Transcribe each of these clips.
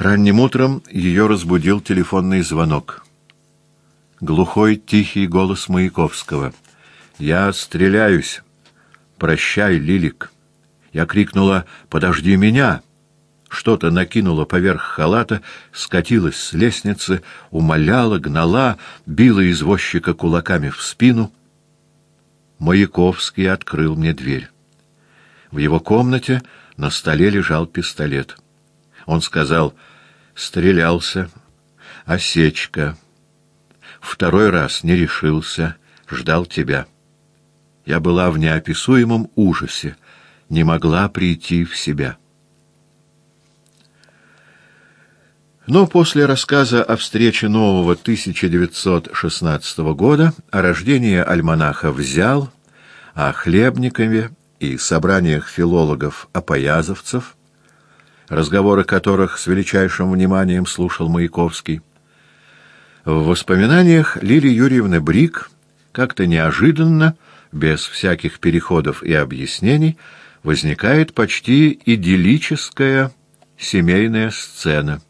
Ранним утром ее разбудил телефонный звонок. Глухой, тихий голос Маяковского. «Я стреляюсь. Прощай, Лилик». Я крикнула «Подожди меня!» Что-то накинула поверх халата, скатилась с лестницы, умоляла, гнала, била извозчика кулаками в спину. Маяковский открыл мне дверь. В его комнате на столе лежал пистолет. Он сказал «Стрелялся. Осечка. Второй раз не решился. Ждал тебя». Я была в неописуемом ужасе, не могла прийти в себя. Но после рассказа о встрече нового 1916 года, о рождении альманаха «Взял», о Хлебникове и собраниях филологов-опоязовцев, разговоры которых с величайшим вниманием слушал Маяковский, в воспоминаниях Лилии Юрьевны Брик как-то неожиданно, без всяких переходов и объяснений, возникает почти идиллическая семейная сцена.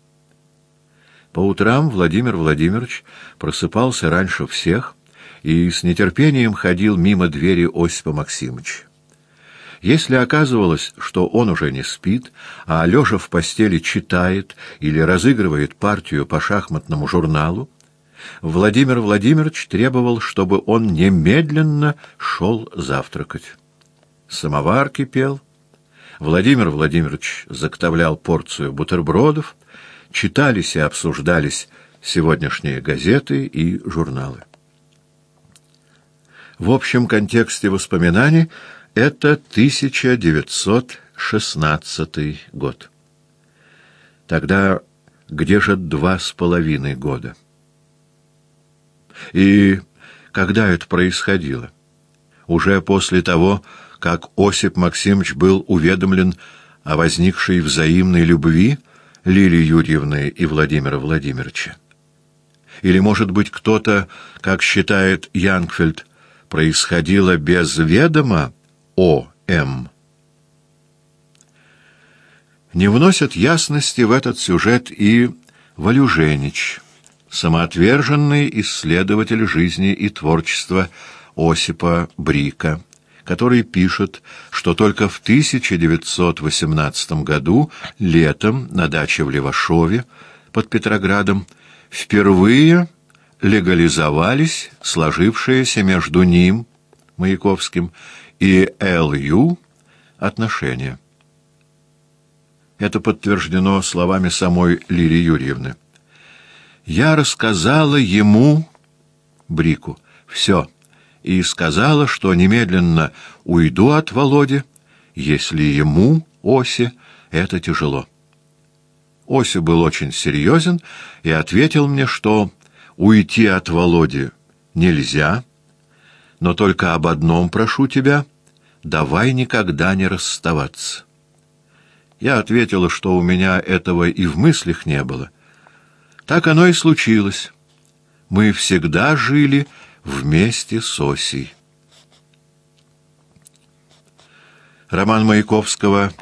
По утрам Владимир Владимирович просыпался раньше всех и с нетерпением ходил мимо двери Осипа Максимовича. Если оказывалось, что он уже не спит, а лежа в постели читает или разыгрывает партию по шахматному журналу, Владимир Владимирович требовал, чтобы он немедленно шел завтракать. Самовар кипел. Владимир Владимирович заготовлял порцию бутербродов, читались и обсуждались сегодняшние газеты и журналы. В общем контексте воспоминаний это 1916 год. Тогда где же два с половиной года? И когда это происходило? Уже после того, как Осип Максимович был уведомлен о возникшей взаимной любви Лилии Юрьевны и Владимира Владимировича? Или, может быть, кто-то, как считает Янгфельд, происходило без ведома О.М.? Не вносят ясности в этот сюжет и Валюженич, самоотверженный исследователь жизни и творчества Осипа Брика, который пишет, что только в 1918 году, летом, на даче в Левашове, под Петроградом, впервые легализовались сложившиеся между ним, Маяковским, и Л.Ю. отношения. Это подтверждено словами самой Лилии Юрьевны. «Я рассказала ему, Брику, все, и сказала, что немедленно уйду от Володи, если ему, Осе, это тяжело». Ося был очень серьезен и ответил мне, что уйти от Володи нельзя, но только об одном прошу тебя — давай никогда не расставаться. Я ответила, что у меня этого и в мыслях не было. Так оно и случилось. Мы всегда жили вместе с Осей. Роман Маяковского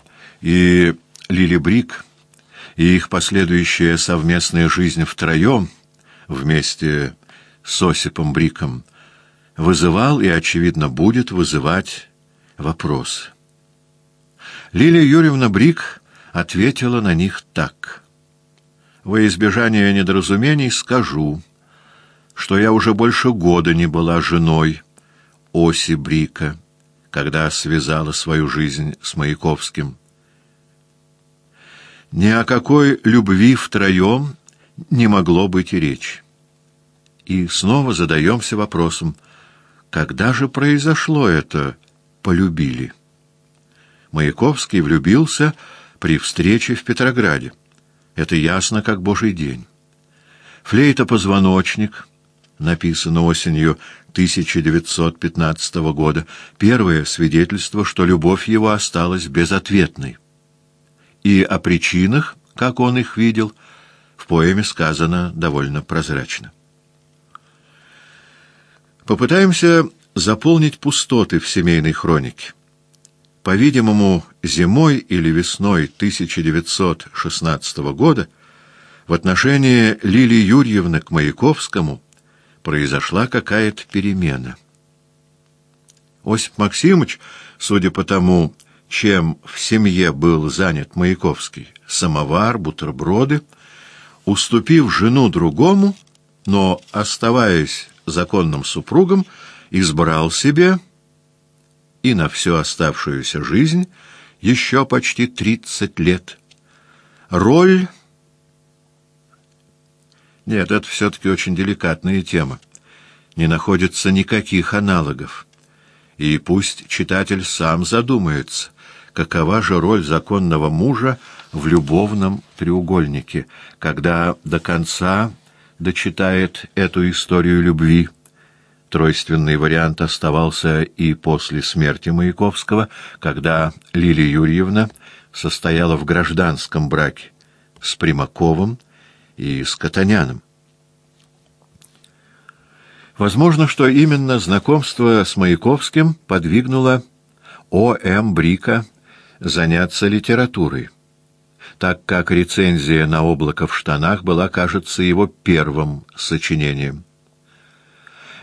и Лили Брик — и их последующая совместная жизнь втроем, вместе с Осипом Бриком, вызывал и, очевидно, будет вызывать вопрос. Лилия Юрьевна Брик ответила на них так. «Во избежание недоразумений скажу, что я уже больше года не была женой Оси Брика, когда связала свою жизнь с Маяковским. Ни о какой любви втроем не могло быть и речи. И снова задаемся вопросом, когда же произошло это «полюбили»? Маяковский влюбился при встрече в Петрограде. Это ясно, как божий день. «Флейта-позвоночник», написано осенью 1915 года, первое свидетельство, что любовь его осталась безответной и о причинах, как он их видел, в поэме сказано довольно прозрачно. Попытаемся заполнить пустоты в семейной хронике. По-видимому, зимой или весной 1916 года В отношении Лилии Юрьевны к Маяковскому произошла какая-то перемена. Осип Максимович, судя по тому, чем в семье был занят Маяковский, самовар, бутерброды, уступив жену другому, но, оставаясь законным супругом, избрал себе и на всю оставшуюся жизнь еще почти тридцать лет. Роль... Нет, это все-таки очень деликатная тема. Не находится никаких аналогов. И пусть читатель сам задумается, какова же роль законного мужа в любовном треугольнике, когда до конца дочитает эту историю любви. Тройственный вариант оставался и после смерти Маяковского, когда Лилия Юрьевна состояла в гражданском браке с Примаковым и с Катаняном. Возможно, что именно знакомство с Маяковским подвигнуло О.М. Брика заняться литературой, так как рецензия на «Облако в штанах» была, кажется, его первым сочинением.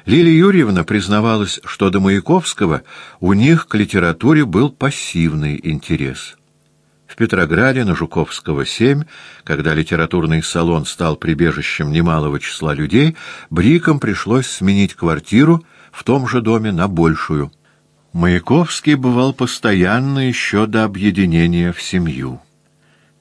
Лилия Юрьевна признавалась, что до Маяковского у них к литературе был пассивный интерес. В Петрограде на Жуковского 7, когда литературный салон стал прибежищем немалого числа людей, Брикам пришлось сменить квартиру в том же доме на большую. Маяковский бывал постоянно еще до объединения в семью.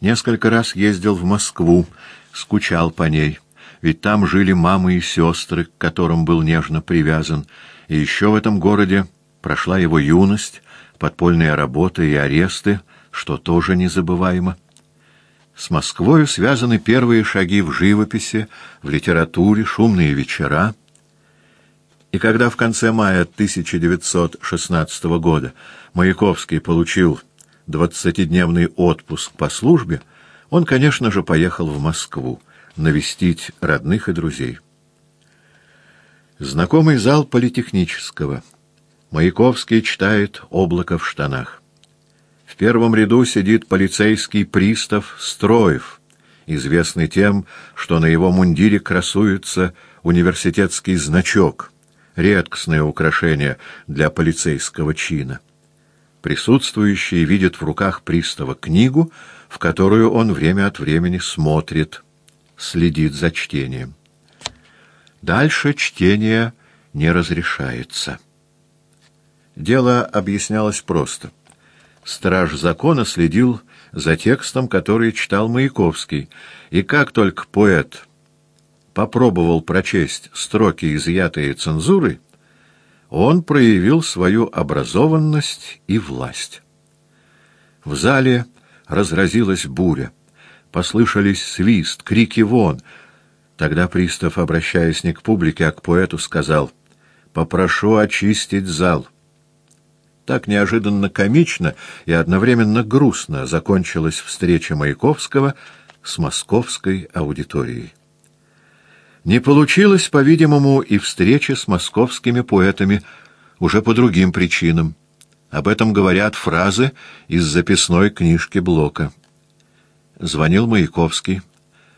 Несколько раз ездил в Москву, скучал по ней ведь там жили мамы и сестры, к которым был нежно привязан, и еще в этом городе прошла его юность, подпольная работа и аресты, что тоже незабываемо. С Москвою связаны первые шаги в живописи, в литературе, шумные вечера. И когда в конце мая 1916 года Маяковский получил двадцатидневный отпуск по службе, он, конечно же, поехал в Москву навестить родных и друзей. Знакомый зал политехнического. Маяковский читает «Облако в штанах». В первом ряду сидит полицейский пристав Строев, известный тем, что на его мундире красуется университетский значок, редкостное украшение для полицейского чина. Присутствующие видят в руках пристава книгу, в которую он время от времени смотрит – следит за чтением. Дальше чтение не разрешается. Дело объяснялось просто. Страж закона следил за текстом, который читал Маяковский, и как только поэт попробовал прочесть строки, изъятые цензурой, он проявил свою образованность и власть. В зале разразилась буря. Послышались свист, крики вон. Тогда пристав, обращаясь не к публике, а к поэту, сказал «Попрошу очистить зал». Так неожиданно комично и одновременно грустно закончилась встреча Маяковского с московской аудиторией. Не получилось, по-видимому, и встречи с московскими поэтами уже по другим причинам. Об этом говорят фразы из записной книжки Блока. Звонил Маяковский.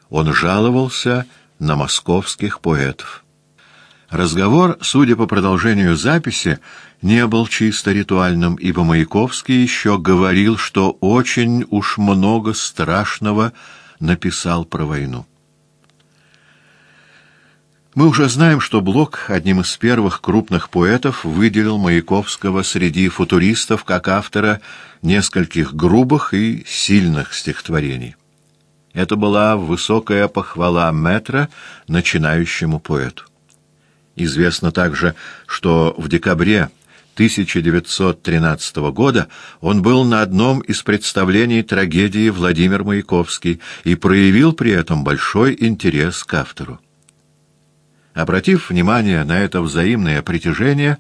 Он жаловался на московских поэтов. Разговор, судя по продолжению записи, не был чисто ритуальным, ибо Маяковский еще говорил, что очень уж много страшного написал про войну. Мы уже знаем, что Блок одним из первых крупных поэтов выделил Маяковского среди футуристов как автора нескольких грубых и сильных стихотворений. Это была высокая похвала метра начинающему поэту. Известно также, что в декабре 1913 года он был на одном из представлений трагедии Владимир Маяковский и проявил при этом большой интерес к автору. Обратив внимание на это взаимное притяжение,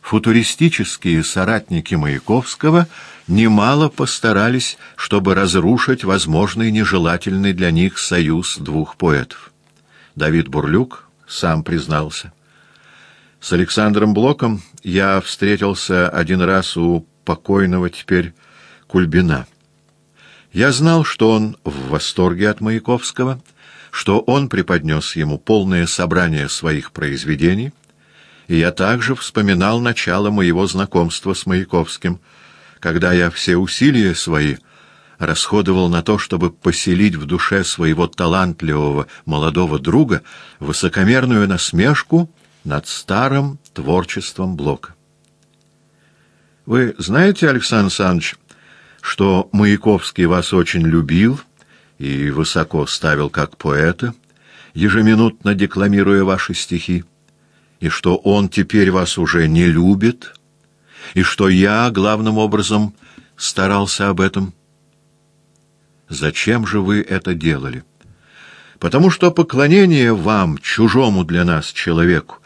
футуристические соратники Маяковского немало постарались, чтобы разрушить возможный нежелательный для них союз двух поэтов. Давид Бурлюк сам признался. С Александром Блоком я встретился один раз у покойного теперь Кульбина. Я знал, что он в восторге от Маяковского, что он преподнес ему полное собрание своих произведений, и я также вспоминал начало моего знакомства с Маяковским, когда я все усилия свои расходовал на то, чтобы поселить в душе своего талантливого молодого друга высокомерную насмешку над старым творчеством Блока. Вы знаете, Александр Александрович, что Маяковский вас очень любил и высоко ставил как поэта, ежеминутно декламируя ваши стихи, и что он теперь вас уже не любит, и что я, главным образом, старался об этом. Зачем же вы это делали? Потому что поклонение вам, чужому для нас человеку,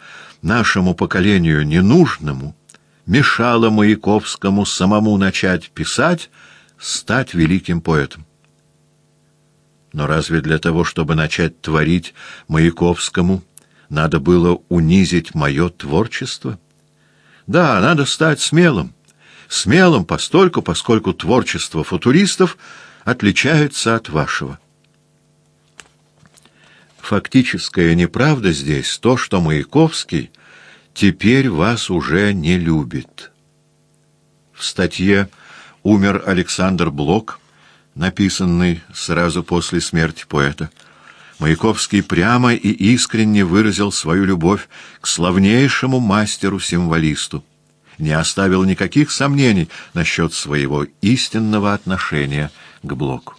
нашему поколению ненужному, мешало Маяковскому самому начать писать, стать великим поэтом. Но разве для того, чтобы начать творить Маяковскому, надо было унизить мое творчество? Да, надо стать смелым. Смелым постольку, поскольку творчество футуристов отличается от вашего. Фактическая неправда здесь то, что Маяковский теперь вас уже не любит. В статье «Умер Александр Блок», написанной сразу после смерти поэта, Маяковский прямо и искренне выразил свою любовь к славнейшему мастеру-символисту, не оставил никаких сомнений насчет своего истинного отношения к Блоку.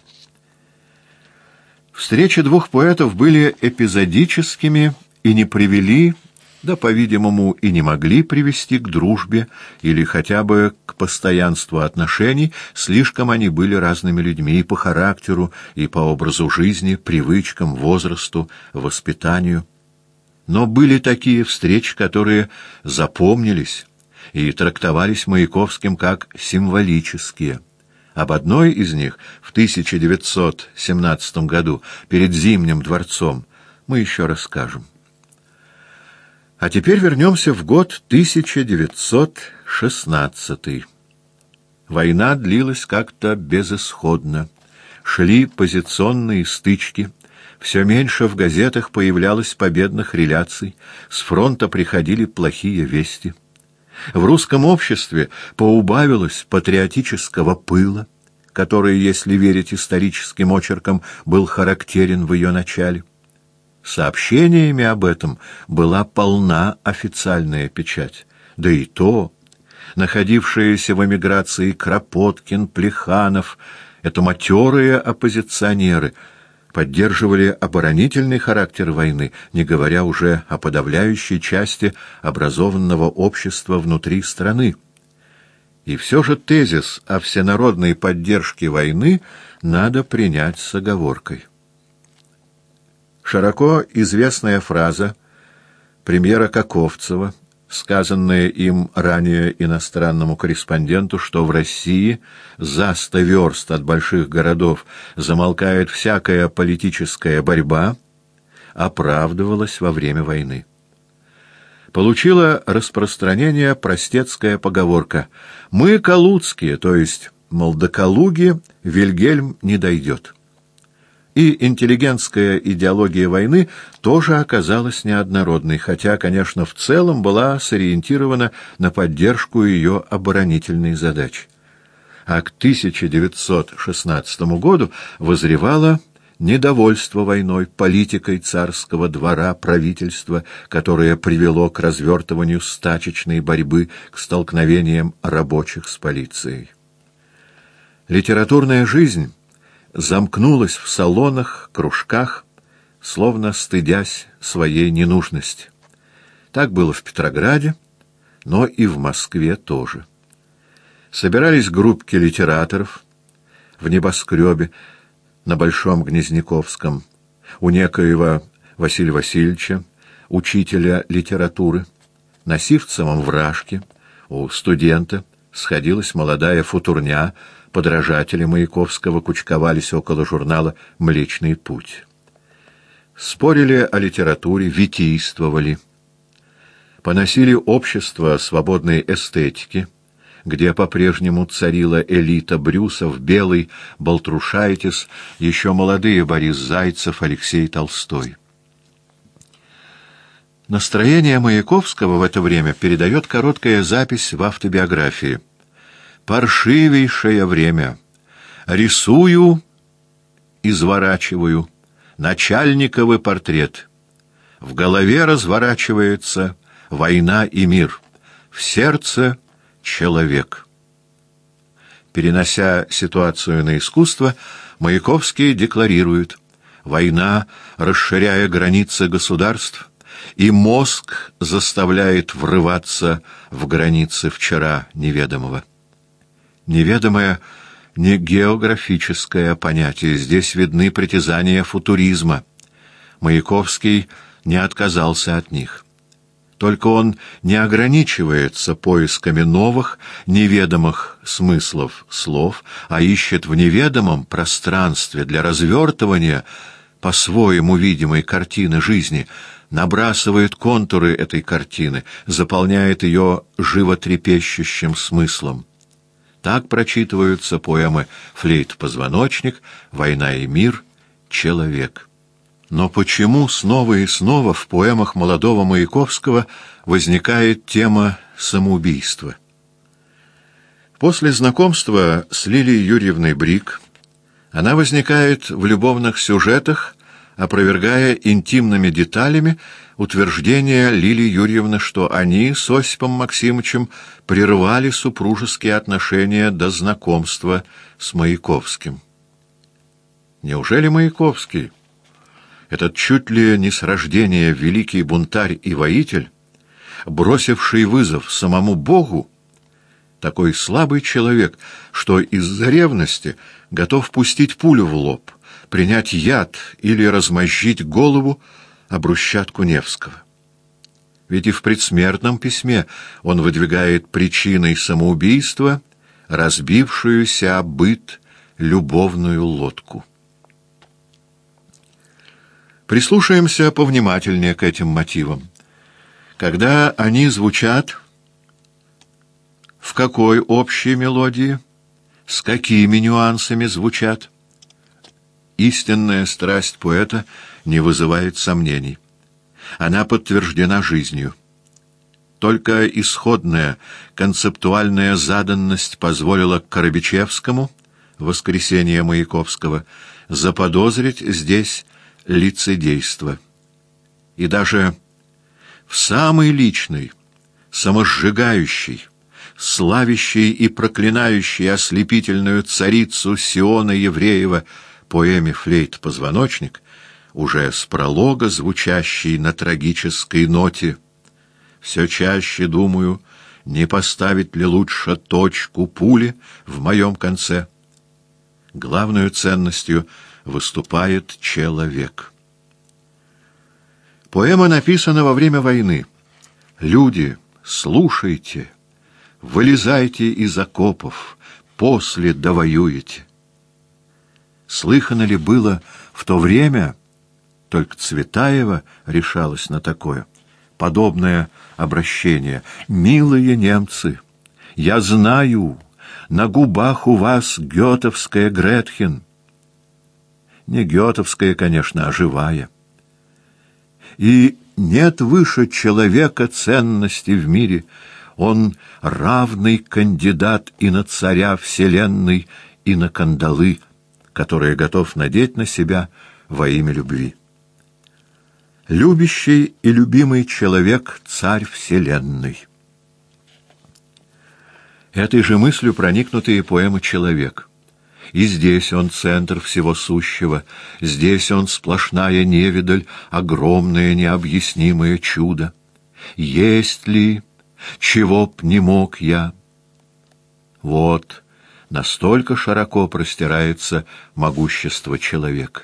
Встречи двух поэтов были эпизодическими и не привели, да, по-видимому, и не могли привести к дружбе или хотя бы к постоянству отношений, слишком они были разными людьми и по характеру, и по образу жизни, привычкам, возрасту, воспитанию. Но были такие встречи, которые запомнились и трактовались Маяковским как символические – об одной из них в 1917 году перед Зимним дворцом мы еще расскажем. А теперь вернемся в год 1916. Война длилась как-то безысходно. Шли позиционные стычки. Все меньше в газетах появлялось победных реляций. С фронта приходили плохие вести. В русском обществе поубавилось патриотического пыла, который, если верить историческим очеркам, был характерен в ее начале. Сообщениями об этом была полна официальная печать. Да и то, находившиеся в эмиграции Кропоткин, Плеханов, это матерые оппозиционеры — поддерживали оборонительный характер войны, не говоря уже о подавляющей части образованного общества внутри страны. И все же тезис о всенародной поддержке войны надо принять с оговоркой. Широко известная фраза премьера Каковцева сказанное им ранее иностранному корреспонденту, что в России за сто верст от больших городов замолкает всякая политическая борьба, оправдывалось во время войны. Получила распространение простецкая поговорка «Мы калуцкие, то есть, мол, до Калуги Вильгельм не дойдет» и интеллигентская идеология войны тоже оказалась неоднородной, хотя, конечно, в целом была сориентирована на поддержку ее оборонительной задачи. А к 1916 году возревало недовольство войной, политикой царского двора, правительства, которое привело к развертыванию стачечной борьбы, к столкновениям рабочих с полицией. Литературная жизнь замкнулась в салонах, кружках, словно стыдясь своей ненужности. Так было в Петрограде, но и в Москве тоже. Собирались группки литераторов в небоскребе на Большом Гнезняковском у некоего Василия Васильевича, учителя литературы, на Сивцевом вражке у студента сходилась молодая футурня подражатели Маяковского кучковались около журнала «Млечный путь». Спорили о литературе, витийствовали. Поносили общество свободной эстетики, где по-прежнему царила элита Брюсов, Белый, Балтрушайтис, еще молодые Борис Зайцев, Алексей Толстой. Настроение Маяковского в это время передает короткая запись в автобиографии. «Паршивейшее время. Рисую, изворачиваю. Начальниковый портрет. В голове разворачивается война и мир. В сердце — человек». Перенося ситуацию на искусство, Маяковский декларирует «Война, расширяя границы государств, и мозг заставляет врываться в границы вчера неведомого. Неведомое не географическое понятие, здесь видны притязания футуризма. Маяковский не отказался от них. Только он не ограничивается поисками новых, неведомых смыслов слов, а ищет в неведомом пространстве для развертывания по-своему видимой картины жизни — набрасывает контуры этой картины, заполняет ее животрепещущим смыслом. Так прочитываются поэмы «Флейт-позвоночник», «Война и мир», «Человек». Но почему снова и снова в поэмах молодого Маяковского возникает тема самоубийства? После знакомства с Лилией Юрьевной Брик она возникает в любовных сюжетах опровергая интимными деталями утверждение Лилии Юрьевны, что они с Осипом Максимовичем прервали супружеские отношения до знакомства с Маяковским. Неужели Маяковский, этот чуть ли не с рождения великий бунтарь и воитель, бросивший вызов самому Богу, такой слабый человек, что из-за ревности готов пустить пулю в лоб — принять яд или размозжить голову об брусчатку Невского. Ведь и в предсмертном письме он выдвигает причиной самоубийства разбившуюся о быт любовную лодку. Прислушаемся повнимательнее к этим мотивам. Когда они звучат, в какой общей мелодии, с какими нюансами звучат, Истинная страсть поэта не вызывает сомнений. Она подтверждена жизнью. Только исходная концептуальная заданность позволила Коробичевскому, воскресение Маяковского, заподозрить здесь лицедейство. И даже в самой личной, самосжигающей, славящей и проклинающей ослепительную царицу Сиона Евреева поэме «Флейт-позвоночник», уже с пролога, звучащей на трагической ноте, все чаще думаю, не поставить ли лучше точку пули в моем конце. Главную ценностью выступает человек. Поэма написана во время войны. Люди, слушайте, вылезайте из окопов, после довоюете. Слыхано ли было в то время, только Цветаева решалась на такое, подобное обращение. «Милые немцы, я знаю, на губах у вас гетовская Гретхен». Не гетовская, конечно, а живая. И нет выше человека ценности в мире. Он равный кандидат и на царя вселенной, и на кандалы — которое готов надеть на себя во имя любви. Любящий и любимый человек — царь вселенной. Этой же мыслью проникнутые поэмы «Человек». И здесь он центр всего сущего, здесь он сплошная невидаль, огромное необъяснимое чудо. Есть ли, чего б не мог я? Вот, Настолько широко простирается могущество человека.